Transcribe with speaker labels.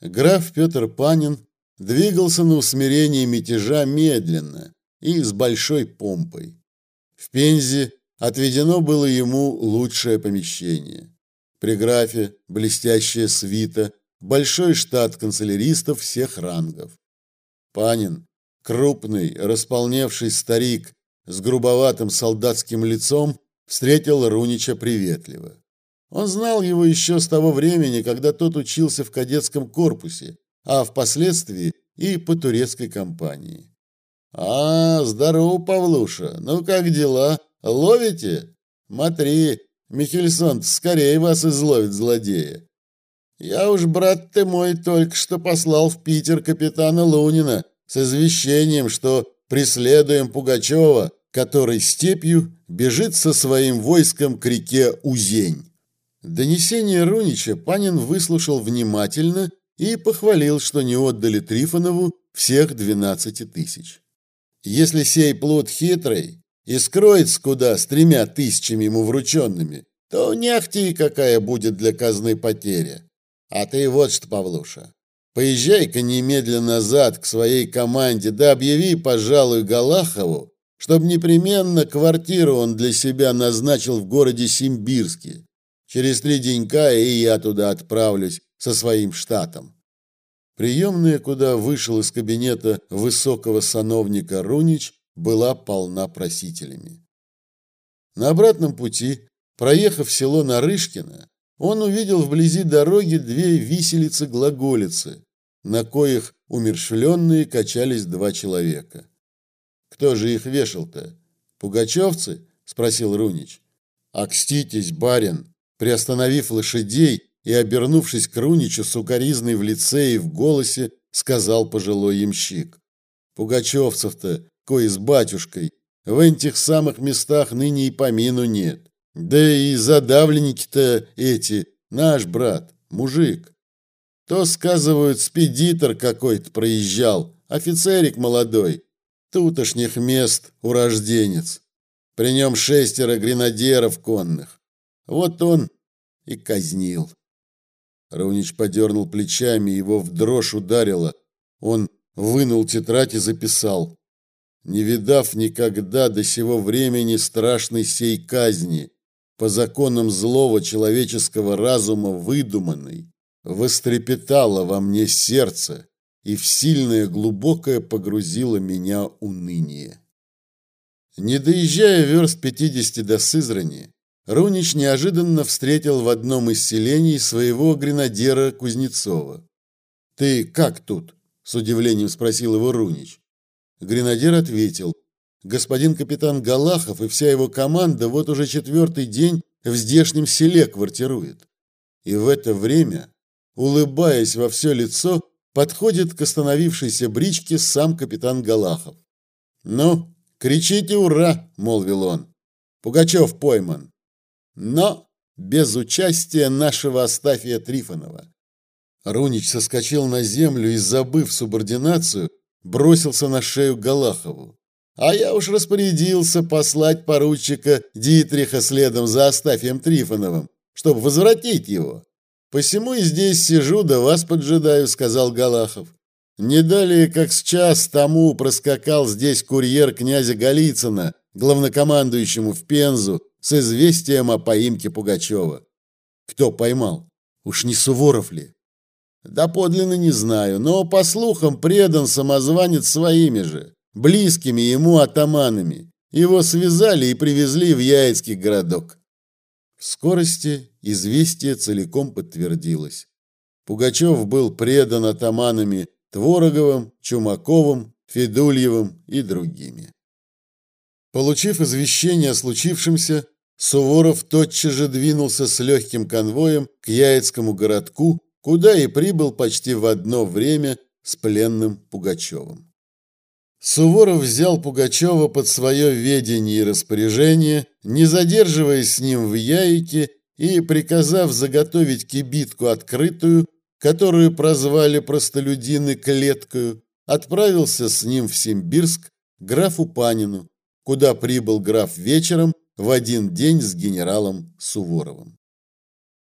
Speaker 1: Граф Петр Панин двигался на усмирение мятежа медленно и с большой помпой. В Пензе отведено было ему лучшее помещение. При графе блестящая свита, большой штат канцеляристов всех рангов. Панин, крупный, располневший старик с грубоватым солдатским лицом, встретил Рунича приветливо. Он знал его еще с того времени, когда тот учился в кадетском корпусе, а впоследствии и по турецкой компании. «А, здорово, Павлуша! Ну как дела? Ловите? Смотри, Михельсон скорее вас изловит злодея. Я уж, брат ты мой, только что послал в Питер капитана Лунина с извещением, что преследуем Пугачева, который степью бежит со своим войском к реке Узень. Донесение Рунича Панин выслушал внимательно и похвалил, что не отдали Трифонову всех двенадцати тысяч. Если сей плод хитрый и скроется куда с тремя тысячами ему врученными, то не ахти какая будет для казны потеря. А ты вот что, Павлуша, поезжай-ка немедленно назад к своей команде, да объяви, пожалуй, Галахову, чтобы непременно квартиру он для себя назначил в городе Симбирске. Через три денька и я туда отправлюсь со своим штатом. Приемная, куда вышел из кабинета высокого сановника Рунич, была полна просителями. На обратном пути, проехав село Нарышкино, он увидел вблизи дороги две виселицы-глаголицы, на коих умершвленные качались два человека. «Кто же их вешал-то? Пугачевцы?» – спросил Рунич. «Окститесь, барин!» Приостановив лошадей, и, обернувшись к Руничу с укоризной в лице и в голосе, сказал пожилой ямщик. Пугачевцев-то, кое с батюшкой, в этих самых местах ныне и помину нет. Да и задавленники-то эти, наш брат, мужик. То, сказывают, спедитор какой-то проезжал, офицерик молодой, тутошних мест урожденец. При нем шестеро гренадеров конных. Вот он и казнил. Раунич подернул плечами, его в дрожь ударило. Он вынул тетрадь и записал. Не видав никогда до сего времени страшной сей казни, по законам злого человеческого разума выдуманной, вострепетало во мне сердце и в сильное глубокое погрузило меня уныние. Не доезжая верст пятидесяти до Сызрани, Рунич неожиданно встретил в одном из селений своего гренадера Кузнецова. «Ты как тут?» – с удивлением спросил его Рунич. Гренадер ответил, «Господин капитан Галахов и вся его команда вот уже четвертый день в здешнем селе квартирует». И в это время, улыбаясь во все лицо, подходит к остановившейся бричке сам капитан Галахов. «Ну, кричите «Ура!» – молвил он. «Пугачев пойман!» Но без участия нашего Астафия Трифонова. Рунич соскочил на землю и, забыв субординацию, бросился на шею Галахову. А я уж распорядился послать поручика Дитриха следом за Астафием Трифоновым, чтобы возвратить его. Посему и здесь сижу, да вас поджидаю, сказал Галахов. Не далее, как с час тому проскакал здесь курьер князя Голицына, главнокомандующему в Пензу, с известием о поимке Пугачева. Кто поймал? Уж не Суворов ли? Да подлинно не знаю, но по слухам предан самозванец своими же, близкими ему атаманами. Его связали и привезли в Яицкий городок. В скорости известие целиком подтвердилось. Пугачев был предан атаманами Твороговым, Чумаковым, Федульевым и другими. Получив извещение о случившемся, Суворов тотчас же двинулся с легким конвоем к Яицкому городку, куда и прибыл почти в одно время с пленным Пугачевым. Суворов взял Пугачева под свое ведение и распоряжение, не задерживаясь с ним в Яике и приказав заготовить кибитку открытую, которую прозвали простолюдины клеткою, отправился с ним в Симбирск графу Панину, куда прибыл граф вечером в один день с генералом Суворовым.